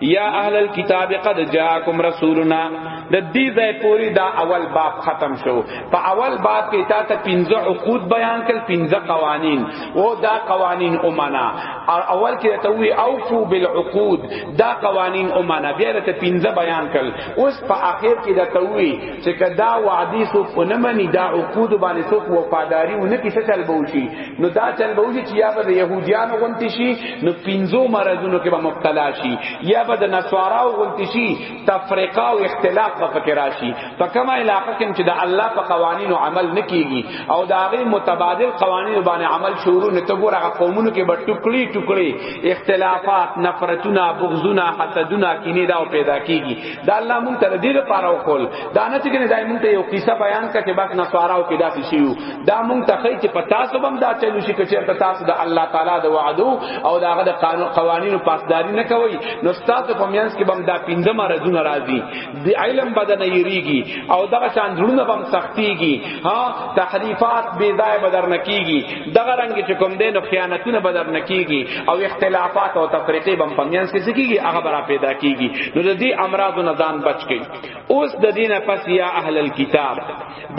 یا اهل الكتاب قد جاءکم رسولنا د دې ځای پوری دا اول باب ختم شو په اول باب کې تا ته پنځه عقود بیان کړ پنځه قوانین او دا قوانین اومانا او اول کې ته وی اوفو بالعقود دا قوانین اومانا بیا ته پنځه بیان کړ اوس په اخر کې دا ته وی چې کدا وعدی سو پنمنی دا عقود باندې سو وفاداری ونه کیسه چل بوشي نو دا چل به وږي چې یا به د يهوديانو غونتی شي نو پنځو مرزونو کې به مبتلا شي یا به د نصاراو غونتی شي تفریقه او اختلاف به پکې راشي په کومه علاقه کې چې د الله په قوانینو عمل نکېږي او دا غي متبادل قوانینو باندې عمل شروع نه ته ګور هغه قومونو کې به ټوکړي ټوکړي اختلافات نفرتونه بغضونه حسدونه کینې دا پیدا کیږي دا الله مونږ ته دې لپاره وکول دا نه چې دای مونږ ته یو قصه بیان کړي چې بس نصاراو کې داسې شي دا مونږ ته خی چې په تاسو بم دا چلو شي چې په تاسو د الله تعالی د وعدو او د هغه د قانون قوانینو پاسداری نه کوي نو تاسو په میانس کې بم دا پنځه مرزونه راځي د علم بدن یریږي او دغه شان درونه بم سختيږي ها تحریفات بی ځای بدر نکیږي دغه رنگ چې کوم دین او خیانتونه بدر نکیږي او اختلافات او تفریقې بم په میانس کې سکیږي هغه برا پیدا کیږي نو د دې امراض نه ځان بچ کی اوس د دینه پس یا اهل الكتاب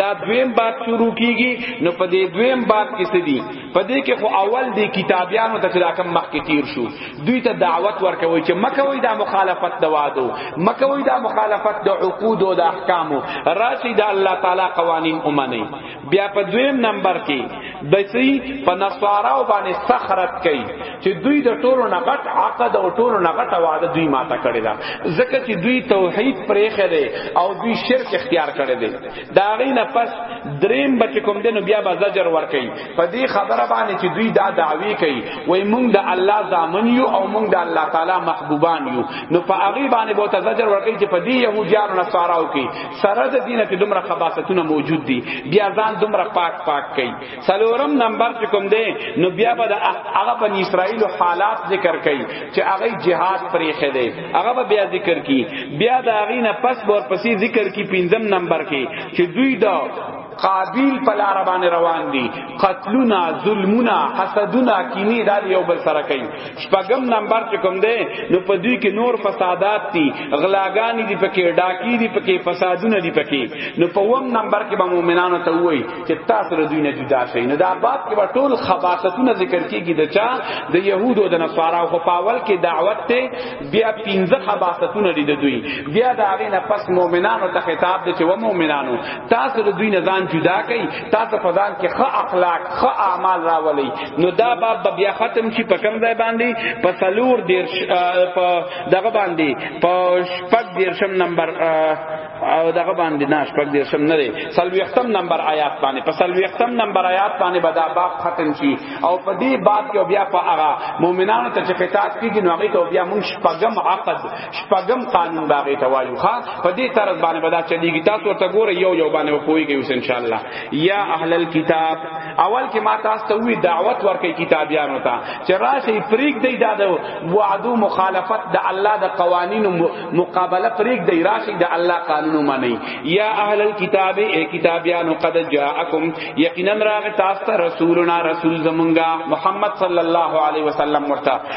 دا دویم باب شروع کیږي نو په دې دویم باب کې څه دي په دې کې خو اول دی کتابیانو ته چې کوم مخ کې تیر شو دوی ته دعوت ورکوي چې مکوي دا مخالفت د وادو مکوي دا مخالفت د عقود او د احکامو راشي د الله تعالی قوانین اومني بیا په دویم نمبر کې د سي په نصارا باندې سخرت کوي چې دوی د ټولو نغټ عقد او ټولو نغټ وعده دوی ماته کړی دا ځکه چې دوی توحید پرې خره او دوی شرک اختیار کړی دی دا غي نه پس دریم بچ کوم دنو بیا به زجر ور کوي په دې خبره باندې چې دوی دا دعوی کوي وای مونږ د الله ځامن یو او مونږ د الله تعالی محبوبان یو نو په هغه باندې به ته زجر ور کوي چې په دې يهوديان او نصاراو کې سره د دینه کې دومره خباستونه موجود دي بیا ځان دومره پاک پاک کوي څلورم نمبر چې کوم دی نو بیا به د هغه بنی اسرائیل حالات ذکر کړي چې هغه جهاد پرې خېده هغه به بیا ذکر کړي بیا د هغه نه پس ور پسې ذکر کړي پنځم نمبر کې چې دوی دا قابیل په لار باندې روان دي قتلونه ظلمونه حسدونه کینې دا یو بل سره کوي شپږم نمبر چې کوم دی نو په دوی کې نور فسادات دي غلاګانی دي پکې ډاکی دي پکې فسادونه دي پکې نو په وم نمبر کې به مؤمنانو ته وایي چې تاسو له دوی نه جدا شئ نو دا باب کې به ټول خباستونه ذکر کیږي د چا د يهودو د نصارا خو په اول کې دعوت ته بیا پنځه خباستونه دي د دوی بیا دا غي نه پس مؤمنانو ته خطاب دي چې و مؤمنانو تاسو له دوی نه ځان جدا کړئ تاسو په ځان کې ښه اخلاق ښه اعمال راولي نو دا باب به بیا ختم شي په کوم ځای باندې په سلور دیر په دغه باندې په شپږ دیرشم نمبر او دغه باندې نه شپږ دیرشم نه دی سلوختم نمبر آیات باندې په سلوختم نمبر آیات باندې به دا باب ختم شي او په دې باب کې بیا په هغه مؤمنانو ته چې خطاب کیږي نو هغه ته بیا موږ شپږم عقد شپږم قانون باغې ته وایو ښا په دې طرز باندې بدا چلیږي تاسو ورته ګوره یو یو باندې وپويږي اوس ان شاء الله یا اهل الكتاب اول کې ما تاسو ته وی دعوت ورکې کتابیانو ته چې راشي فریق دی دا د وعدو مخالفت د الله د قوانینو مقابله فریق دی راشي د الله قانونو معنی یا اهل الكتاب ای کتابیانو قد جاءکم یقینا راغ تاسو ته رسولنا رسول زمونږه محمد صلی الله علیه وسلم ورته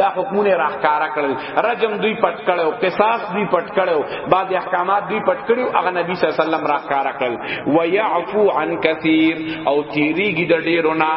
دا حکمونه راخکارا کړل رجم دوی پټ کړو قصاص دوی پټ کړو بعض احکامات دوی پټ کړو هغه نبی صلی الله علیه وسلم راخکارا کړل ويعفو عن كثير او تیریږي د ډیرو نه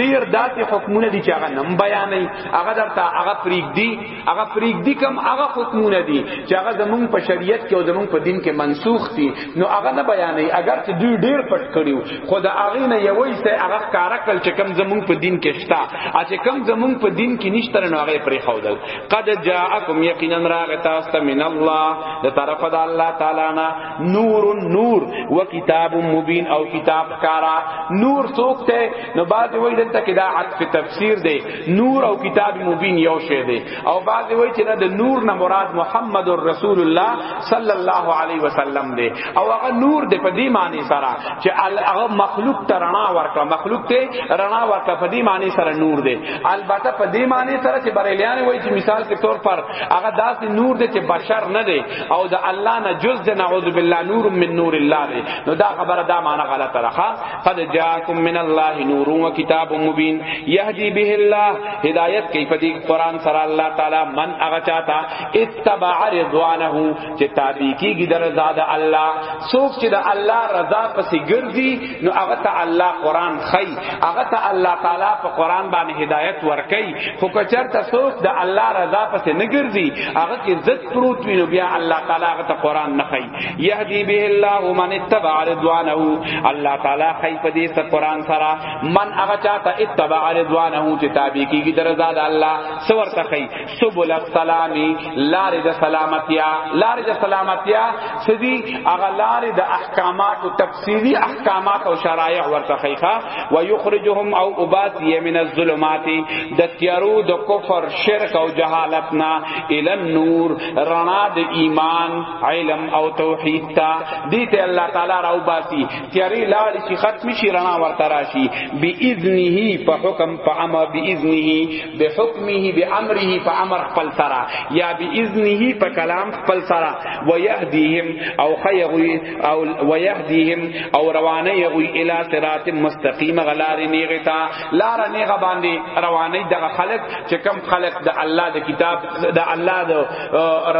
ډیر داسې حکمونه دي چې هغه نم بیانې هغه درته هغه فریق دي هغه فریق دي کم هغه حکمونه دي چې هغه زمونږ په شریعت کې او زمونږ په دین کې منسوخ دي نو هغه نه بیانې اگر چې دوی ډیر پټ کړو خود هغه نه یوي سه هغه کار کړ چې کم زمون په دین کې شتا ا چې کم زمون په دین کې نشته نه هغه پرې خودل قد جاءکم یقینا راغ تاسو ته من الله د طرف د الله تعالی نه نور نور و کتاب مبین او کتاب کارا نور څوک ته نو باز وای دلته کې دا عطف تفسیر دی نور او کتاب مبین یو شی دی او باز وای چې د نور نه مراد محمد رسول الله صلی الله علیه وسلم دی او هغه نور د په دې معنی سره چې هغه مخلوق ته رڼا ورکړه مخلوق ته رڼا ورکړه په دې معنی سره نور دی البته په دې معنی سره چې بریلیان وایي چې مثال په تور پر هغه داسې نور دی چې بشر نه دی او د الله نه جز دی نعوذ بالله نور من نور الله دی نو دا خبره دا معنی غلطه ده قد جاءکم من الله نور و کتاب مبین یهدی به الله هدایت کوي په دې قران سره الله تعالی من هغه چاته اتبع رضوانه چې تابع کیږي د رضا د الله څوک چې د الله رضا پسې ګرځي نو هغه ته الله قران خي هغه ته الله تعالی په قران باندې هدایت ورکي خو کچر ته څوک د الله رضا پسې نه ګرځي هغه کې ضد پروت وي نو بیا الله تعالی هغه ته قران نه خي يهدي به الله من اتبع رضوانه الله تعالی خي په دې سره قران سره من هغه چاته اتبع رضوانه چې تابع کیږي د رضا د الله سور ته خي سبل السلامی لار د سلامتیا لار د سلامتیا سدی اغه لار د احکامات او تفصیلی احکامات او شرایع ورته خیخه و یخرجهم او ابات یمن الظلمات د تیارو د کفر شرک او جهالت نا ال النور رڼا د ایمان علم او توحید تا دې ته الله تعالی راو باسی تیاری لار شي ختم شي رڼا ورته راشي باذنه په حکم په امر باذنه بحکمه بامره په امر خپل سره یا باذنه په کلام خپل سره ويهديهم او خيغوي او ويهديهم او روانه يغوي الى صراط مستقيم غلار نیغتا لار نیغه باندې روانه دغه خلق چې کم خلق د الله د کتاب د الله د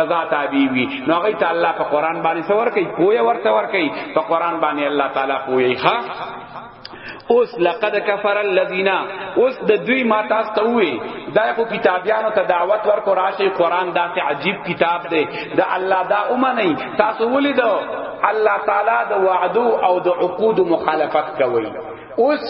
رضا تابع وي نو هغه ته الله په قران باندې څور کوي کوی ورته ور کوي په قران باندې الله تعالی کوی ښا اوس لقد کفر الذين اوس د دوی ما تاسو ته وی دا خو کتابیانو ته دعوت ورکو راشي قران دا ته عجیب کتاب دی د الله دا اومنه تاسو ولیدو الله تعالی د وعدو او د عقود مخالفت کوي اوس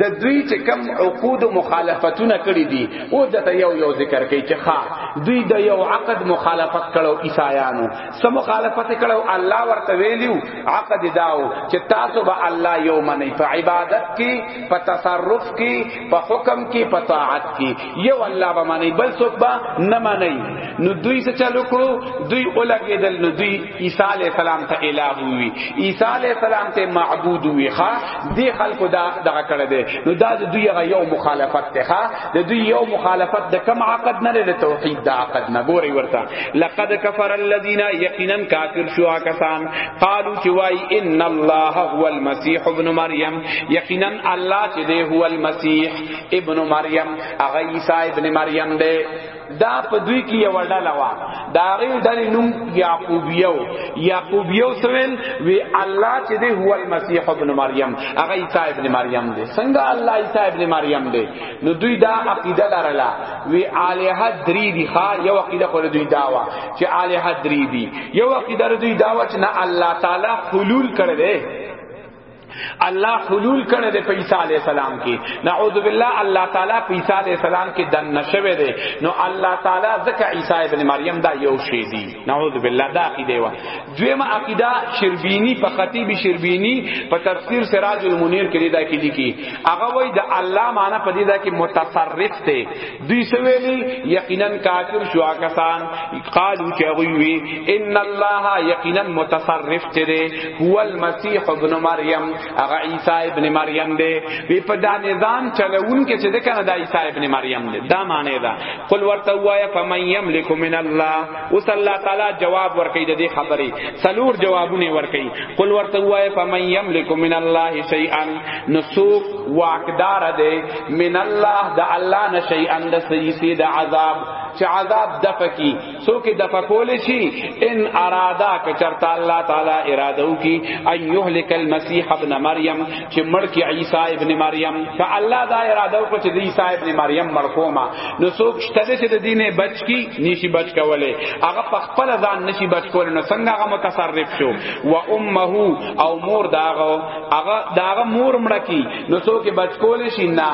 د دوی چې کم عقود او مخالفتونه کړی دي او د یو یو ذکر کوي چې ښا دوی د یو عقد مخالفت کړو عیسایانو سو مخالفت کړو الله ورته ویلیو عقد داو چې تاسو به الله یو منی په عبادت کې په تصرف کې په حکم کې په طاعت کې یو الله به منی بل څوک به نه منی نو دوی څه چلو کړو دوی اولګیدل نو دوی عیسی علی السلام ته الہ وی عیسی علی السلام ته معبود وی ښا دی خلکو دا دغه کړه دی نو دا دوی هغه یو مخالفت ته ښا د دوی یو مخالفت د کم عقد نه د توحید د عقد نه ګوري ورته لقد کفر الذين یقینا کافر شو کسان قالو چې وای ان الله هو المسيح ابن مریم یقینا الله چې دی هو المسيح ابن مریم هغه عیسی ابن مریم دی دا په دوی کې یو ډله وا دا غي ډلې نوم یعقوبیو یعقوبیو سوین وی الله چې دی هو المسیح ابن مریم هغه عیسی ابن مریم دی څنګه الله عیسی ابن مریم دی نو دوی دا عقیده لرله وی الہ دری دی ښا یو عقیده خو دوی داوا چې الہ دری دی یو عقیده دوی داوا چې نه الله تعالی حلول کړی دی الله حلول کړی دی په عیسی علی السلام کې نعوذ بالله الله تعالی په عیسی علی السلام کې دن نشوي دی نو الله تعالی ځکه عیسی ابن مریم دا یو شی دی نعوذ بالله دا عقیده و دویمه عقیده شربینی په خطیب شربینی په تفسیر سراج المنیر کې دا کې لیکي هغه وای د الله معنی په دې دا کې متصرف دی دوی سویلی یقینا کافر شو کسان قالو چې هغه وی ان الله یقینا متصرف تیرې هو المسیح ابن مریم هغه عیسی ابن مریم دی وی په دا نظام چلون کې چې د کنه د عیسی ابن مریم دی دا معنی دا قل ورته وایا فمن یملک من الله اوس الله تعالی جواب ورکړي د دې خبرې څلور جوابونه ورکړي قل ورته وای فمن یملک من الله شیئا نسوق واقدار ده من الله د الله نه شیئا د سیسی د عذاب چې عذاب دفکی سو کې دفکول شي ان اراده ک چرتا الله تعالی اراده وکي ان یهلک المسیح ابن مریم چې مړ کې عیسی ابن مریم ک الله دا اراده وکړي چې عیسی ابن مریم مرحومه نو سوک شته چې د دینه بچ کی نشي بچ کوله هغه په خپل ځان نشي بچ کوله نو څنګه هغه متصرف شو و امه او مور داغه هغه داغه مور مړه کی نو څوک بچ کوله شي نه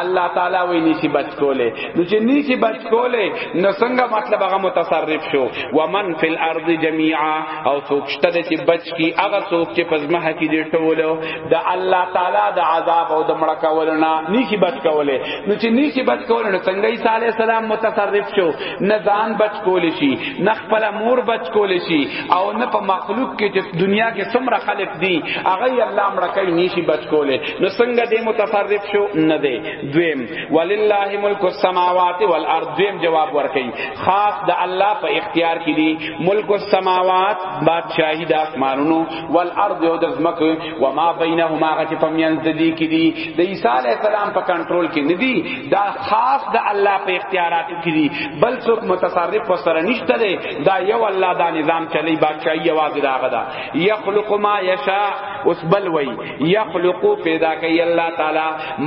الله تعالی وی نشي بچ کوله نو چې نشي بچ کوله نو څنګه مطلب هغه متصرف شو و من فی الارض جميعا او څوک شته چې بچ کی هغه څوک چې پزما حقیقت ټولو د الله تعالی د عذاب او د مړه کولو نه نیکی بچ کوله نو چې نیکی بچ کوله نو څنګه عیسی علی السلام متصرف شو نه ځان بچ کول شي نه خپل مور بچ کول شي او نه په مخلوق کې چې دنیا کې څومره خلق دي هغه الله مړه کوي نیکی بچ کوله نو څنګه دې متصرف شو نه دی دویم ولله ملک السماوات والارض دویم جواب ورکړي خاص د الله په اختیار کې دي ملک السماوات بادشاہی د اسمانونو والارض او د زمکه و ما بینهما هغه چې پمینځ د دې کې دي د عیسی علی السلام په کنټرول کې نه دي دا خاص د الله په اختیاراتو کې دي بل څوک متصرف وسره نشته دی دا یو الله دا نظام چلی بادشاہي یوازې دا غدا یخلق ما یشاء اوس بل وی یخلق پیدا کوي الله تعالی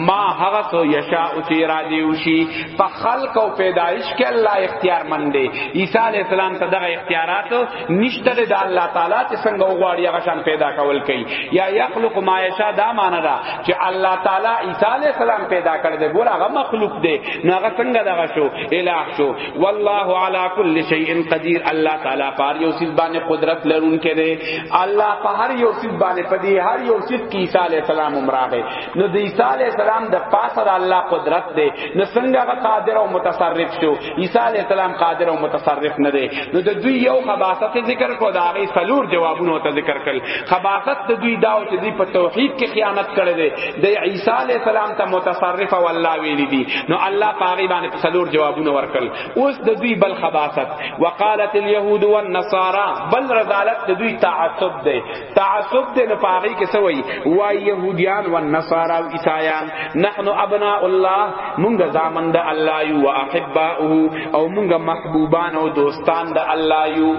ما هغه سو یشاء او چې را دی وشي په خلق او پیدایش کې الله اختیار مند دی عیسی علی السلام ته دغه اختیارات نشته د الله تعالی چې څنګه وغواړي هغه شان پیدا کول کوي یا یخلق ما یشاء دا معنی ده چې الله تعالی عیسی علی السلام پیدا کړ دې ګور هغه مخلوق دی نو هغه څنګه دغه شو الہ شو والله علی کل شیء قدیر الله تعالی پر یو سیز باندې قدرت لرونکې دی الله په هر یو سیز باندې په دې هر یو سیز کې عیسی علی السلام عمره نو د عیسی علی السلام د پاسه د الله قدرت دی نو څنګه هغه قادر او متصرف شو عیسی علی السلام قادر او متصرف نه دی نو د دوی یو خباثت ذکر کو دا غي سلور جوابونه ته ذکر کړل خباثت د دوی داو چې دوی په توحید کې خیانت کړی دی د عیسی علی السلام ته متصرف او الله ویلی دی نو الله پاغي باندې سلور جوابونه ورکړل اوس د دوی بل خباثت وقالت اليهود والنصارى بل رضالت د دوی تعصب دی تعصب دې نه پاغي کې سوي وای يهوديان او نصارا او عيسایان نحنو ابناء الله مونږ زامن د الله یو او احباؤه او مونږ محبوبان او دوستان د الله یو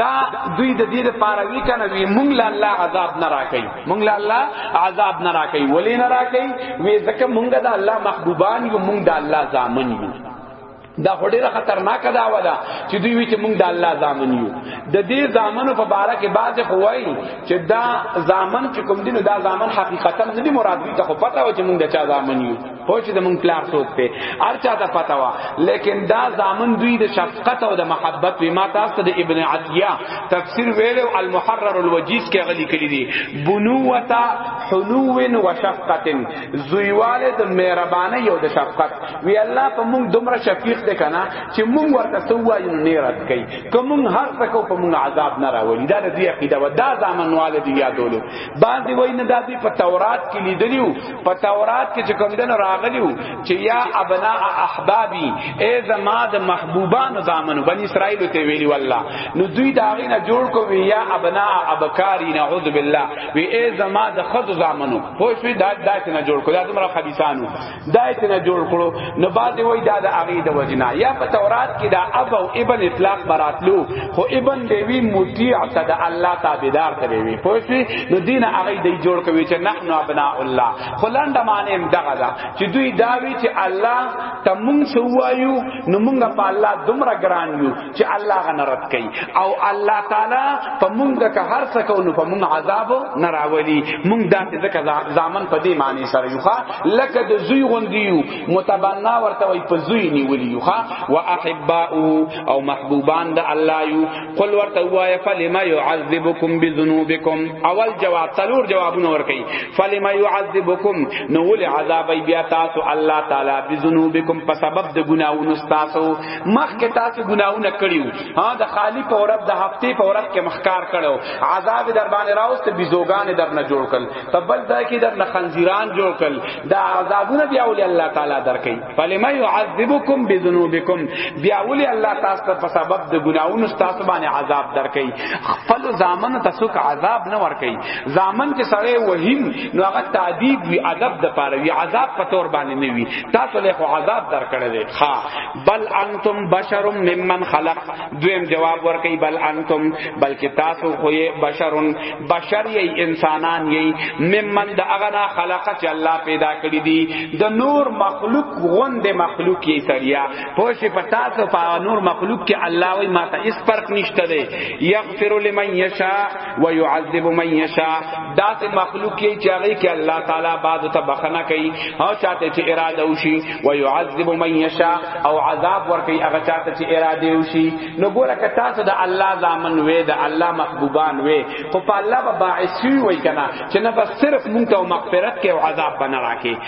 دا دوی د دې لپاره وی کنه وی مونږ له الله عذاب نه راکې مونږ له الله عذاب نه راکې ولې نه راکې وی ځکه مونږ د الله محبوبان یو مونږ د الله زامن یو دا هډیره خطرناک دعوا ده چې دوی وی چې موږ د الله ځامن یو د دې ځامنو په باره کې بعض خوای چې دا ځامن چې کوم دین دا ځامن حقیقتا نه دی مراد وی ته خو پته و چې موږ د چا ځامن یو خو چې د موږ پلار څوک دی هر چا ته پته و لیکن دا ځامن دوی د شفقت او د محبت وی ما تاسو د ابن عطیه تفسیر ویلو المحرر الوجیز کې غلي کړی دی بنوتا حنو و شفقت زویواله د مهربانه یو د شفقت وی الله په مونږ دومره شفیق دی کنه چې مونږ ورته سوایو نه رات کوي کوم هر څه کو په مونږ عذاب نه راولي دا د دې عقیده و دا ځامن والے دی یادولو باندې وای نه د دې په تورات کې لیدلیو په تورات کې چې کوم دن راغلیو چې یا ابنا احبابی ای زما د محبوبان ځامن بنی اسرائیل ته ویلی والله نو دوی دا غینه جوړ کو وی یا ابنا ابکاری نعوذ بالله وی ای زما د خد زامنو خو شوی دا دایته نه جوړ کړو دا دمر خبيسانو دایته نه جوړ کړو نو بعد وای دا د اغه د وجنا یا په تورات کې دا اب او ابن اطلاق براتلو خو ابن دی وی مطیع ته د الله تابعدار ته وی خو شوی نو دین اغه دی جوړ کوي چې نحنو ابناء الله خو لنډه معنی هم دغه دا چې دوی دا وی چې الله ته مونږ سوایو نو مونږ په الله دمر ګران یو چې الله غن رد کوي او الله تعالی په مونږ د هر څه کو نو په مونږ عذاب نه راولي مونږ داسې ځکه ځامن په دې معنی سره یو ښا لکه د زوی غوندیو متبنا ورته وي په زوی نیولي یو ښا واحباء او محبوبان د الله یو قل ورته وای فلما يعذبكم بذنوبكم اول جواب څلور جوابونه ورکي فلما يعذبكم نو ول عذاب بیا تاسو الله تعالی بذنوبكم په سبب د ګناونو تاسو مخکې تاسو ګناونه کړیو ها د خالی په ورځ د هفته په ورځ کې مخکار کړو عذاب در باندې راوست بيزوګان در نه جوړ کړ تبل دا کې در نه خنزیران جوړ کړ دا عذابونه بیا ولي الله تعالی درکې فلما يعذبكم بذنوبكم بیا ولي الله تاسو ته په سبب د ګناونو تاسو باندې عذاب درکې خپل ځامن تاسو کا عذاب نه ورکې ځامن کې سړی وهیم نو هغه تعذيب وی ادب د پاره وی عذاب په تور باندې نه وی تاسو له عذاب درکړل ښا بل انتم بشر ممن خلق دویم جواب ورکي بل انتم بلکې تاسو خو یې بشرون بشر یې انسانان یې ممن د اغنا خلق چې الله پیدا کړی دي د نور مخلوق غوند مخلوق یې سریا پوه په تاسو په نور مخلوق کې الله وي ماته اس فرق نشته دی یغفر لمن یشاء و يعذب من يشاء دا سه مخلوق کی چاغی کی الله تعالی بعد ته بخنه کوي او چاته چې اراده وشي و يعذب من يشاء او عذاب ور کوي هغه چاته چې اراده وشي نو ګوره ک تاسو د الله ځامن وې د الله محبوبان وې خو په الله به باعث وي کنه چې نه بس صرف مونږ ته مغفرت کې او عذاب بنا راکې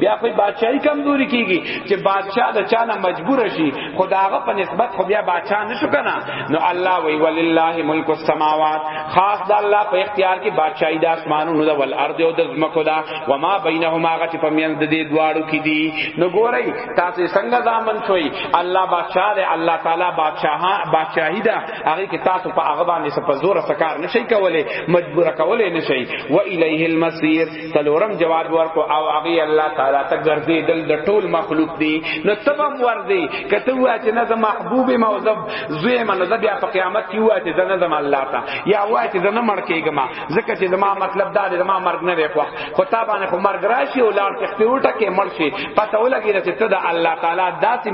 بیا خو بادشاہي کمزوري کیږي چې بادشاہ د چانه مجبور شي خداغه په نسبت خو بیا بادشاہ نشو کنه نو الله وی ولله ملک السماوات خاص د الله په اختیار کې بادشاہي د اسمانونو د ول ارض او د زمکو دا و ما بینهما غتی په میان د دې دواړو کې دي نو ګورئ تاسو څنګه ځامن شوي الله بادشاہ دی الله تعالی بادشاہ بادشاہي دا هغه کې تاسو په هغه باندې په زور سکار نشي کولای مجبور کولای نشي و الیه المسیر سلورم جواب ورکو او هغه الله تعالی ته ګرځي دل د ټول مخلوق دی نو تبم ورځي کته وا چې نه زم محبوب موظف زوی من زب یا په قیامت کې وا چې زنه زم الله تا یا وا چې زنه مړ کېګما ځکه چې زما مطلب دا دی زما مرګ نه دی خو خو تا باندې خو مرګ راشي او لار تخته وټه کې مړ شي پته ولګی چې ته د الله تعالی داسې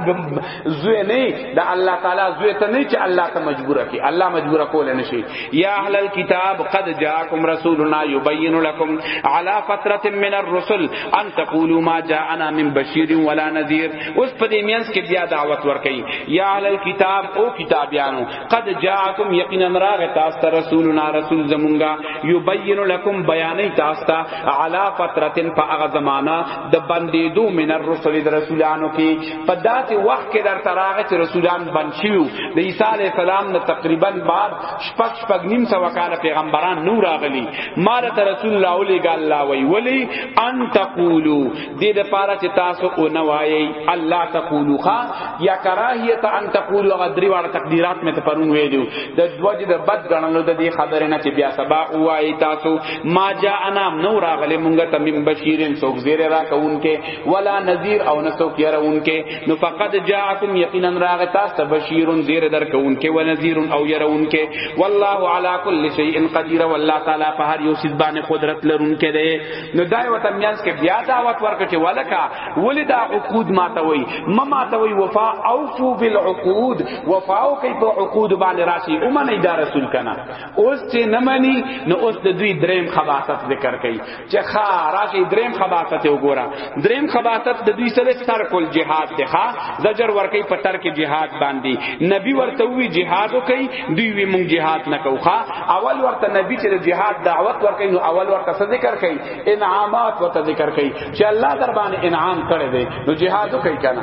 زوی نه د الله تعالی زوی ته نه چې الله ته مجبور کی الله مجبور کول نه شي یا اهل الكتاب قد جاءکم رسولنا یبین لكم على فتره من الرسل ان تقولوا ما جاءنا من بشیر ولا نذیر اوس په دې مینس کې بیا دعوت ورکړي یا اهل الكتاب او کتابیانو قد جاءکم یقینا راغ تاسو ته رسولنا رسول زمونږه یبین لكم بیانې تاسو ته على فتره په هغه زمانہ د بندیدو من الرسل رسولانو کې په داسې وخت کې در تراغه چې رسولان بند شیو د عیسی علی السلام نه تقریبا بعد شپږ شپږ نیم سو کال پیغمبران نور راغلی مال ته رسول الله علی ګال الله وی ولی ان تقولو دې د پاره چې تاسو او نه وایي الله تقولو خا یا کراهیت ان تقولو غدری وړ تقدیرات مې ته پرون ویلو د دوج د بد غنلو د دې خبره نه چې بیا سبا وایي تاسو ما جاء انا نور راغلی مونږ ته من بشیرن څوک زیره را کوونکې ولا نذیر او نسو کیرون کې نو فقط جاءکم یقینا راغ تاسو بشیر زیر در کون کې و نذیر او يرون کې والله علی کل شیء قدیر والله تعالی په هر یو سیز باندې قدرت لرون کې دی نو دای وته میانس کې بیا دعوت ورکړي ولکا ولدا عقود ما ته وای مما ته وای وفا اوفو بالعقود وفاو کوي په عقود باندې راشي او من دا رسول کنا اوس چې نمنې نو اوس د دوی دریم خباست ذکر کوي چې ښا راځي دریم خباثت وګوره دریم خباثت د دوی سره ترک الجهاد دی ښا زجر ورکی په ترک جهاد باندې نبی ورته وی جهاد کوي دوی وی مونږ جهاد نه کوو ښا اول ورته نبی چې جهاد دعوت ورکی نو اول ورته څه ذکر کوي انعامات ورته ذکر کوي چې الله در باندې انعام کړی دی نو جهاد کوي کنه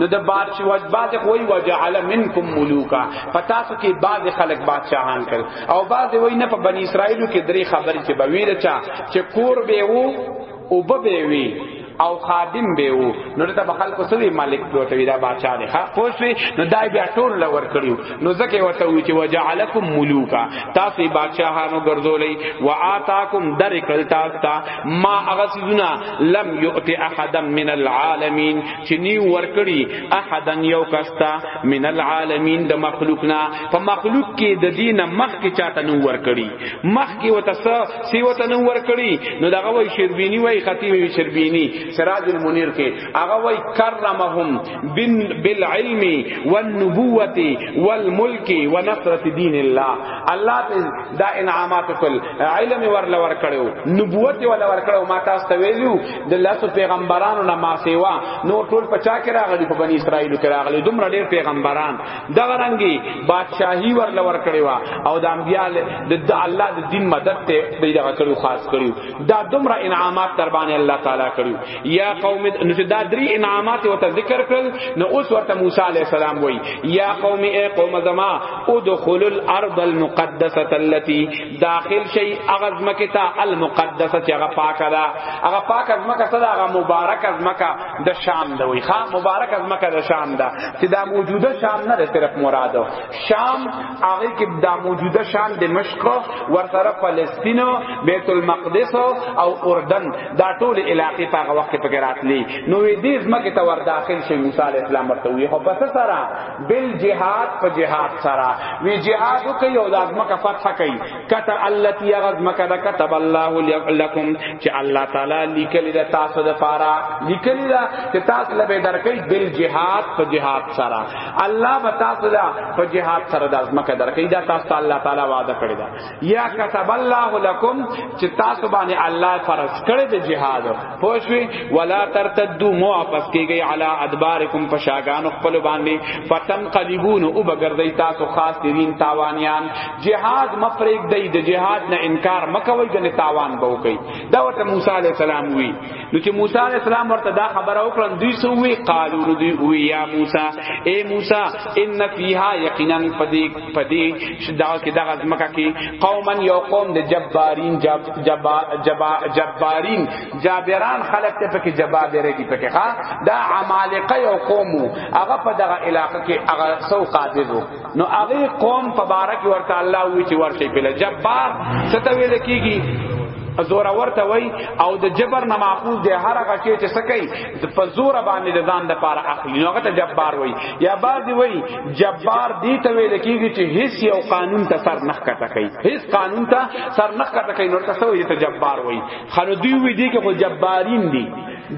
نو د بار چې وج بعد کوئی وجعل منکم ملوکا پتا سو کې بعد خلق بادشاہان کړ او بعد وای نه په بنی اسرائیل کې درې خبرې چې بویره چا چې کور به وو او به وی او خادم به وو نو ته به خلکو سوي مالک دوته وی دا بادشاہ دی ها پوښوي نو دای بیا ټول لور کړیو نو ځکه وته وی چې وجعلکم ملوکا تاسو بادشاہانو ګرځولې واتاکم درکل تاسو ما اغسذنا لم یؤت احدا من العالمین چې نیو ورکړي احدا یو کستا من العالمین د مخلوق نه په مخلوق کې د دینه مخ کې چاته نو ورکړي مخ کې وتسا سی وته نو ورکړي نو دغه وای شربینی وای خطیب وای شربینی سراج المنیر کې هغه وای کرمهم بن بالعلم والنبوه والملک ونصرت دین الله الله دا انعامات کل علم ورل ورکړو نبوت ورل ورکړو ما تاسو ویلو د لاسو پیغمبرانو نه ما سیوا نور ټول پچا کې راغلي په بنی اسرائیل کې راغلي دومره ډیر پیغمبران دغه رنګي بادشاہي ورل ور کړی وا او د انبیاء د الله د دین مدد ته به دغه کړو خاص کړو دا دومره انعامات تر باندې الله تعالی کړو یا قوم نو چې دا درې انعامات او ته ذکر کړل نو اوس ورته موسی علی السلام وای یا قوم ای قوم زما ادخلوا الارض المقدسه التي داخل شي هغه ځمکه ته المقدسه چې هغه پاکه ده هغه پاکه ځمکه څه ده هغه مبارکه ځمکه د شام ده وي ښا مبارکه ځمکه د شام ده چې دا موجوده شام نه ده صرف مراد شام هغه کې دا موجوده شام دمشق ورسره فلسطین بیت المقدس او اردن دا ټول علاقې په هغه وخت کې پکې راتلي نو دې ځمکه ته ور داخل شي موسی علی السلام ورته وي خو پس سره بل جهاد په جهاد سره وی جهاد کوي او د ازمکه فتح کوي کته التي غزمکه د كتب الله لكم چې الله تعالی لیکل د تاسو د پاره لیکل دا چې تاسو له درکې بل جهاد په جهاد سره الله به تاسو له په جهاد سره د ازمکه درکې دا تاسو الله تعالی وعده کړی دا یا كتب الله لكم چې تاسو باندې الله فرض کړی د جهاد پوښوي ولا ترتدو مو واپس کیږي علی ادبارکم فشاگان خپل باندې فتن قلبون او بغردی تاسو خاص دین تاوانیان جهاد مفرق دی د جهاد نه انکار مکوي ګنه تاوان به وکي دا ورته موسی علی السلام وی نو چې موسی علی السلام ورته دا خبره وکړه دوی سو وی قالو دوی وی یا موسی اے موسی ان فیها یقینا فدیک پدی چې دا کې د غزمکه کې قومن یو قوم د جبارین جب جب جب جبارین جابران خلق ته پکې جبابره دي پکې ها دا عمالقه یو قوم هغه په دغه علاقې کې هغه سو قابض نو هغه قوم په بارک ورته الله وی چې ورشي په جبار ستوي لکېږي زور ورته وای او د جبر نه معقول دی هر هغه چې څه کوي د پزور باندې د ځان د پاره اخلي نو هغه ته جبار وای یا بعضی وای جبار دی ته ویل کیږي چې هیڅ یو قانون ته سر نخ کته کوي هیڅ قانون ته سر نخ کته کوي نو تاسو یې ته جبار وای خنو دی وی دی کې خو جبارین دی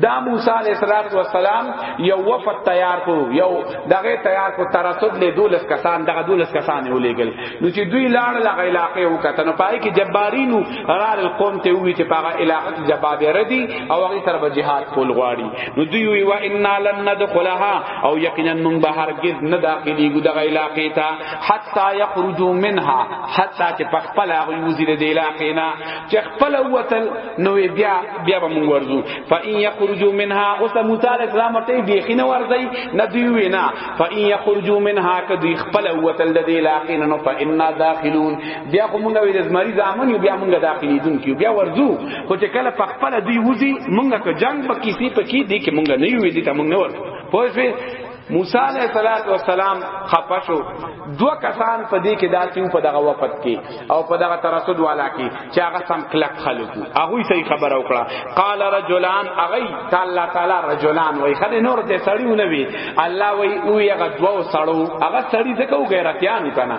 دا موسی علیہ الصلوۃ والسلام یو وفد تیار کو یو دغه تیار کو ترصد له دولس کسان دغه دولس کسان ولېګل نو چې دوی لاړ لغه علاقې وکړه نو پای کې جبارینو قرار القوم ته وی چې پاغه علاقه کې جواب ردی او هغه سره به jihad کول غواړي نو دوی وی و ان لن ندخلها او یقینا من به هرگز نه داخلي ګو دغه علاقه ته حتا یخرجوا منها حتا چې پخپل هغه وزیر دی علاقه نه چې خپل وتل نو بیا بیا به مونږ ورزو فإن یخرجوا منها اوس موسی علیہ السلام ورته دی خینه ورځي نه دی وینا فإن یخرجوا منها کدی خپل وتل دی علاقه نه نو فإنا داخلون بیا خو مونږ ویل زمری ځامن یو بیا مونږ داخلي دن کیو بیا ورځو خو چې کله په خپل دی وځي مونږه که جنگ په کیسې په کې دی کې مونږ نه یو دي ته مونږ نه ورته پوه شئ موسی علیہ الصلوۃ والسلام خپشو دو کسان په دې کې داسې په دغه وخت کې او په دغه ترصد والا کې چې هغه سم کلک خلکو هغه صحیح خبر او کړه قال رجلان اغي تعالی تعالی رجلان وای خله نور ته سړیونه وی الله وی او یغه دو سړو هغه سړی ځکه وګیرتیان کنه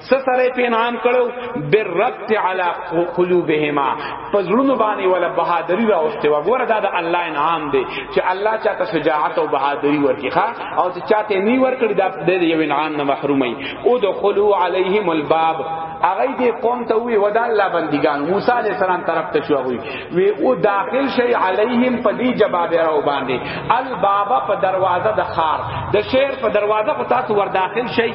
سسره په انعام کړو بربط علی قلوبهما پزړونو باندې ولا بهادری را اوسته و ګوره دا د الله انعام دی چې الله چاته شجاعت او بهادری ورکی ښا او چې چاته نی ورکړي دا د یو انعام نه محرومي او دخلوا علیهم الباب هغه دې قوم ته وی ودا الله بندگان موسی علیہ السلام طرف ته شو وی وی او داخل شي علیهم پدی جواب راو باندې الباب په دروازه د خار د شهر په دروازه په تاسو ور داخل شي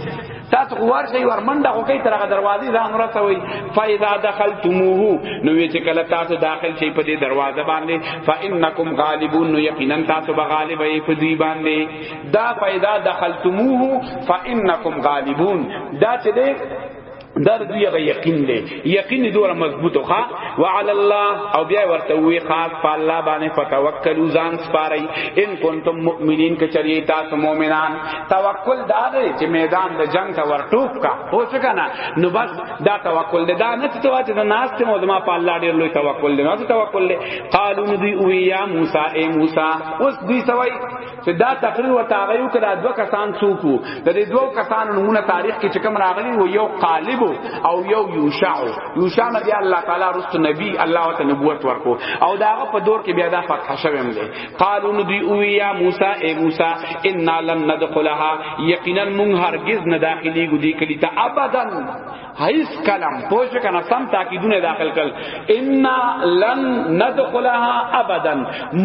تاسو غوار شي ورمنډه خو کوي ترغه دروازې ځان ورسوي فاذا دخلتموه نو وی چې کله تاسو داخل شي په دې دروازه باندې فانکم غالبون نو یقینا تاسو به غالب یې په دې باندې دا فاذا دخلتموه فانکم غالبون دا چې دا دوی غ یقین دی یقین دوره مضبوط خو وعلى الله او بیا ورته وی خاص په الله باندې فتوکلوا ځان سپارئ ان کنتم مؤمنین که چری تاسو مؤمنان توکل دا دی چې میدان د جنگ ته ورټوپ کا او څه کنه نو بس دا توکل دی دا نه چې تواته د ناس ته مودما په الله ډیر لوی توکل دی نو توکل دی قالو نبی او یا موسی اے موسی اوس دوی سوای چې دا تقریر و تاغیو کړه دوه کسان څوکو د دې دوه کسانو نمونه تاریخ کې چې کوم راغلی و یو قالب او یو یوشع یوشع نبی الله تعالی رست نبی الله وت نبوت ورکو او دا په دور کې بیا دا فتح شوم دی قالو نو دی او یا موسی ای موسی ان لن ندخلها یقینا مون هرگز نه داخلي ګدی کلی ته ابدا هیڅ کلم پوښ کنه سم تاکیدونه داخل کړ ان لن ندخلها ابدا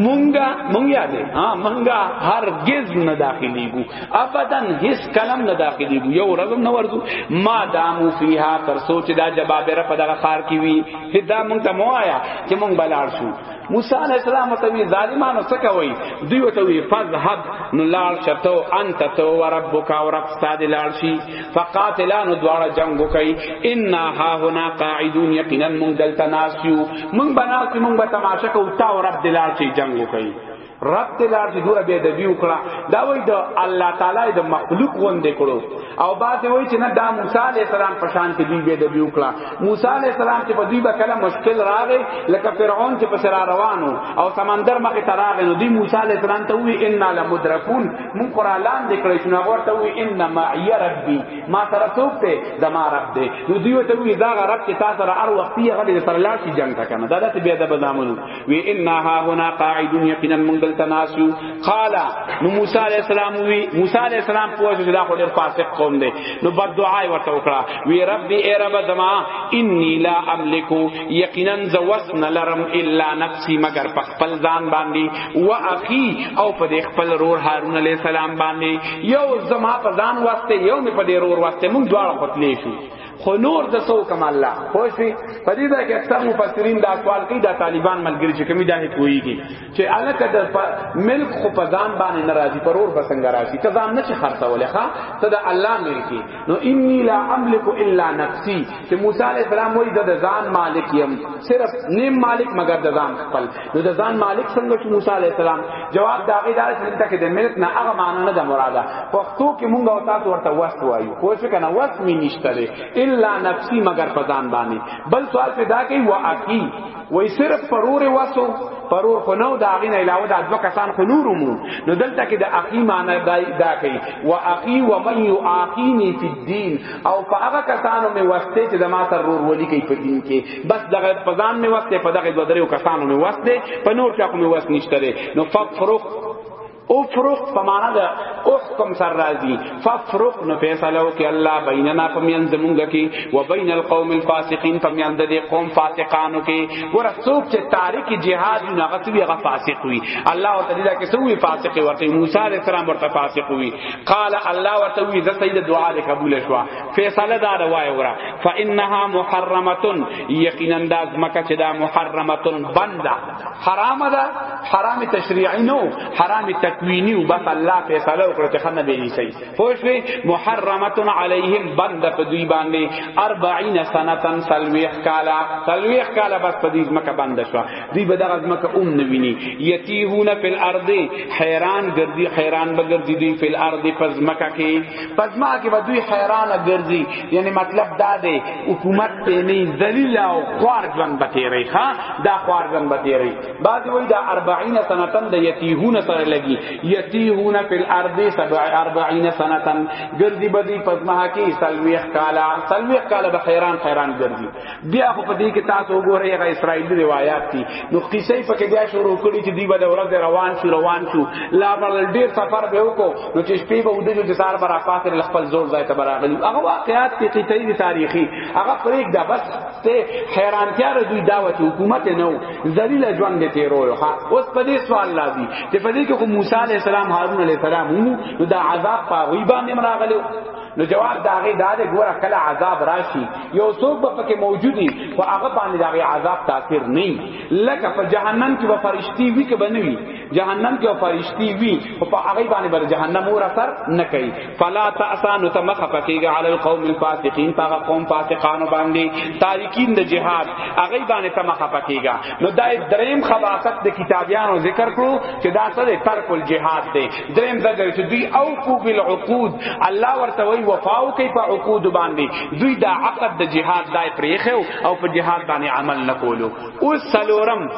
مونږه مونږه دې ها مونږه هرگز نه داخليګو ابدا هیڅ کلم نه داخليګو یو ورځ نه ورځو ما دامو فیها تر سوچ دا جواب را په دغه خار کی وی هدا مونږ ته مو آیا چې مونږ بلار شو موسی علیہ السلام ته وی ظالمانو څه کوي دوی ته وی فذهب نو لال شتو انت تو وربک او رب استاد لال شي فقاتلان دواړه جنگ کوي ان ها هنا قاعدون یقینا من دلتناسیو من بنات من به تماشا کو تا رب دلال شي جنگ کوي رب ته لار چې دوره به ادبی وکړه دا وای د الله تعالی د مخلوق غوندې کړو او بعد وای چې نه دا موسی علی السلام په شان کې دی به ادبی وکړه موسی علی السلام چې په دې به کله مشکل راغی لکه فرعون چې په سر روانو او سمندر مخ ته راغی نو دی موسی علی السلام ته وی ان لمدرکون مون قرالان دکړی چې نو ورته وی ان معی ربی ما سره څوک ته زما رب دی نو دی ته وی دا رب چې تاسو سره هر وخت یې غلې سره لاړ شي جنگ تا کنه دا داسې به ادب زامنو وی ان ها هنا قاعد یقینا من دل تناسو قال نو موسی علیہ السلام وی موسی علیہ السلام پوه شو دا خو ډیر فاسق قوم دی نو بد دعای ورته وکړه وی ربی ای رب زما انی لا املک یقینا زوسن لرم الا نفسی مگر په خپل ځان باندې و اخی او په خپل رور هارون علیہ السلام باندې یو زما په ځان واسطه یو می په ډیر رور واسطه مونږ دواړه پتلی شو خو نور د سو کما الله خو شي په دې ځای کې اکثر مفسرین دا سوال کوي دا طالبان ملګری چې کمی دا هیڅ ویږي چې الکه د ملک خو په ځان باندې ناراضي پرور بسنګ راځي ته ځان نه چې خرڅه ولې ښا ته د الله ملکی نو انی لا املک الا نفسی چې موسی علی السلام وایي د ځان مالک یم صرف نیم مالک مگر د ځان خپل نو د ځان مالک څنګه چې موسی علی السلام جواب دا غي دار چې ته کې د ملک نه هغه معنی نه د مراده پښتو کې مونږ او تاسو ورته وس وایو خو څه کنه وس می نشته دی الا نفسي مگر پزان باندې بل سوال پیدا کوي واقعي وای صرف پرور وسو پرور خو نو دا غي نه علاوه د دوه کسان خو نور مو نو دلته کې د اقی معنی دا دا کوي واقعي ومن يعاقيني في الدين او فهغه کسانو می واسطه چې د ما سره ورور ولي کوي په دین کې بس دغه پزان می واسطه په دغه دوه دریو کسانو می واسطه په نور چا کوم واسطه نشته لري نو ففرق او فرق په معنا ده احکم سر راضی ففرق نو فیصله وکي الله بیننا فمن زمونږ کی و بین القوم الفاسقین فمن د قوم فاسقانو کی ور څوک چې تاریخ جهاد نه غتوی غ فاسق وی الله تعالی دا کې سوی فاسق ورته موسی علیہ السلام ورته فاسق وی قال الله ورته وی د سید دعا قبول شو فیصله دار وای ورا فانها محرمتن یقینا داز مکه چې دا محرمتن بندا حرام ده حرام تشریعی نو حرام تکوینی او بس الله فیصله وکړه چې خنه به نیسی خوشوی محرمتن علیهم بندا په دوی باندې 40 سنتن سلویخ کالا سلویخ کالا بس په دې مکه بندا شو دی به دغه مکه اوم نوینی یتیهون فی الارض حیران گردی حیران بگردی دی فی الارض پس مکه کې پس ما کې به دوی حیران ګرځي یعنی مطلب دا دی حکومت ته نه ذلیل او خوار ژوند به تیری ښا دا خوار ژوند به تیری بعضی وایي دا 40 سنتن د یتیهونه سره لګي یتیهونه فی الارض 40 سنتن ګرځي بدی پس ما کې سلویخ کالا سلویخ کالا به حیران حیران ګرځي بیا خو په دې کې تاسو وګورئ هغه اسرایلی روایت دي نو قصې په کې بیا شروع کړي چې دی به د ورځ روان شو روان شو لا بل ډیر سفر به وکړو نو چې شپې به ودې چې سار برا فاطر خپل زور ځای ته براغلی هغه واقعات کې قصې دي تاریخي هغه پرېګ دا بس ته حیرانتیا را دوی دعوت حکومت نه و ذلیل ژوند دې تیرو ها اوس په دې سوال لازم چې په دې کې خو موسی علی السلام هارون علی السلام نو دا عذاب په غیبه نه راغلو نو جواب دا غي دا د ګوره کله عذاب راشي یو څوک په کې موجودي خو هغه باندې دا غي عذاب تاثیر نه لکه په جهنم کې به فرشتي وي کې بنوي جهنم کې فرشتي وي او په هغه باندې بر جهنم اور اثر نه کوي فلا تاسان تمخ فقيغه على القوم الفاسقين هغه قوم فاسقانو باندې تارکین د جهاد هغه باندې تمخ فقيغه نو دا دریم خباست د کتابیانو ذکر کړو چې دا سره ترک الجهاد دی دریم دا چې دوی او کو بالعقود الله ورته وی وفاو کوي په عقود باندې دوی دا عقد د جهاد دای پرېخه او په جهاد باندې عمل نکولو او سلورم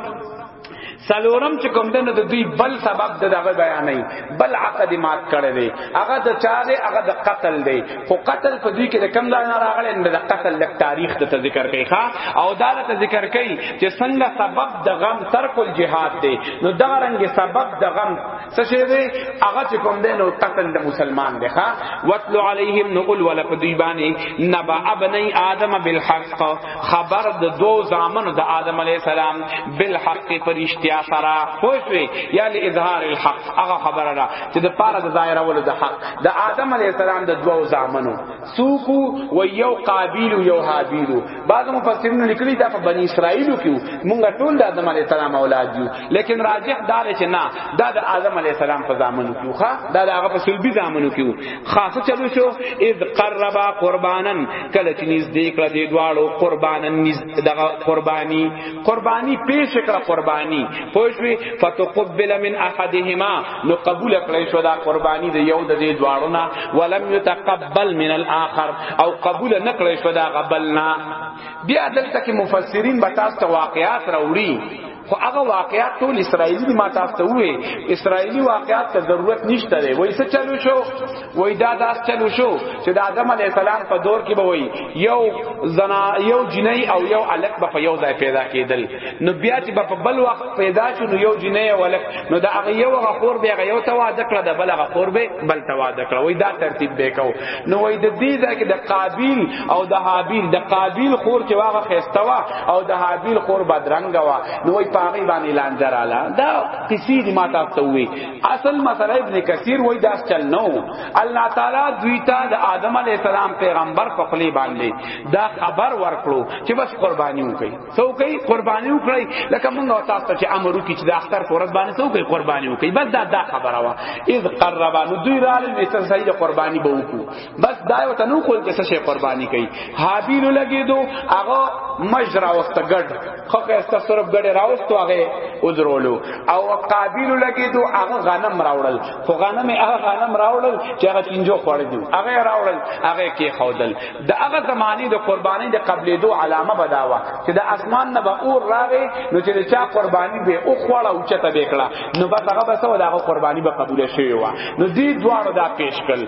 سلورم چې کوم دنه د دوی بل سبب د دغه بیان نه بل عقد مات کړي دی هغه د چاره هغه د قتل دی خو قتل په دوی کې د کم ځای نه راغلی نه د قتل لک تاریخ د ذکر کوي ښا او دا د ذکر کوي چې څنګه سبب د غم ترک الجهاد دی نو دا رنګ سبب د غم څه شی دی هغه چې کوم دی نو قتل د مسلمان دی ښا وتل علیهم نو اول ولا په دوی باندې نبا ابنی آدم بالحق خبر د دو زامن د آدم علی السلام بالحق پرشتیا سره پوښوي یا اظهار الحق هغه خبره را چې د پاره د ظاهر اول د حق د آدم علی السلام د دوو زامنو سوکو و یو قابیل و یو حابیل بعض مفسرین لیکلی دا په بنی اسرائیل کې وو مونږه ټول د آدم علی السلام اولاد یو لیکن راجح دا چې نه دا د آدم علی السلام په زامنو کې وو دا د هغه په سلبي زامنو کې وو خاصه چلو شو اذ قربا قربانا کله چې نږدې کړه دې دواړو قربانا نږدې دغه قربانی قربانی پیش کړه قربانی پوښوي فتقبل من احدهما نو قبول کړی شو دا قربانی د یو د دې دواړو نه ولم یتقبل من الاخر او قبول نه کړی شو دا غبلنا بیا دلته کې مفسرین به تاسو ته واقعات راوړي خو هغه واقعات ټول اسرایلی ما تاسو ته وې اسرایلی واقعات ته ضرورت نشته وای څه چلو شو وای دا داس چلو شو چې د آدم علی السلام په دور کې به وای یو زنا یو جنۍ او یو الک به په یو ځای پیدا کېدل نو بیا چې په بل وخت پیدا شو نو یو جنۍ او الک نو دا هغه یو غفور به یو تواده کړ د بل غفور به بل تواده کړ وای دا ترتیب به کو نو وای د دې ځکه د قابیل او د هابیل د قابیل خور چې واغه خسته وا او د هابیل خور بدرنګ وا نو وای پاغي باندې لاندراله دا کسی دی ما تاسو وی اصل مسله ابن کثیر وای دا چل نو الله تعالی دوی ته د آدم علی السلام پیغمبر په خلی باندې دا خبر ورکړو چې بس قربانی وکړي سو کوي قربانی وکړي لکه موږ او تاسو ته چې امر وکړي چې د اختر فورت باندې سو کوي قربانی وکړي بس دا دا خبره وا اذ قربانو دوی را لې مثال صحیح قربانی به وکړو بس دا یو تنو خل چې څه قرباني کوي حابیل لګیدو هغه مجرا وخت ګډ خو که است سره ګډ راوستو هغه وزرولو او قابیل لګیدو هغه غنم راوړل خو غنم هغه غنم راوړل چې هغه چینجو خوړ دی هغه راوړل هغه کې خودل د هغه زمانی د قرباني د قبلې دو علامه بداوه چې د اسمان نه به اور راغی نو چې چا قرباني به او خوړه او چته وکړه نو به هغه بس هغه قرباني به قبول شي وا نو دې دواړو دا پیش کړل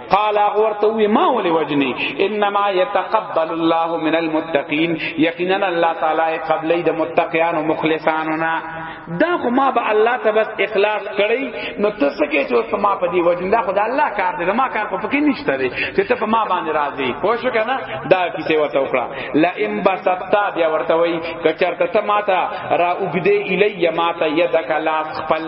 قال اغورته وی ما ولې وجنی انما يتقبل الله من المتقين یقینا الله تعالی قبلې د متقیان او مخلصانو نه دا خو ما به الله ته بس اخلاص کړی نو ته سکه چې ما په دې وجنی دا خو د الله کار دی ما کار خو پکې نشته دی چې ته په ما باندې راضي خو شو کنه دا کیسه وته وکړه لا ام بسطتا بیا ورته وی کچرته ته ماته را وګدې الی ماته یدک لاس خپل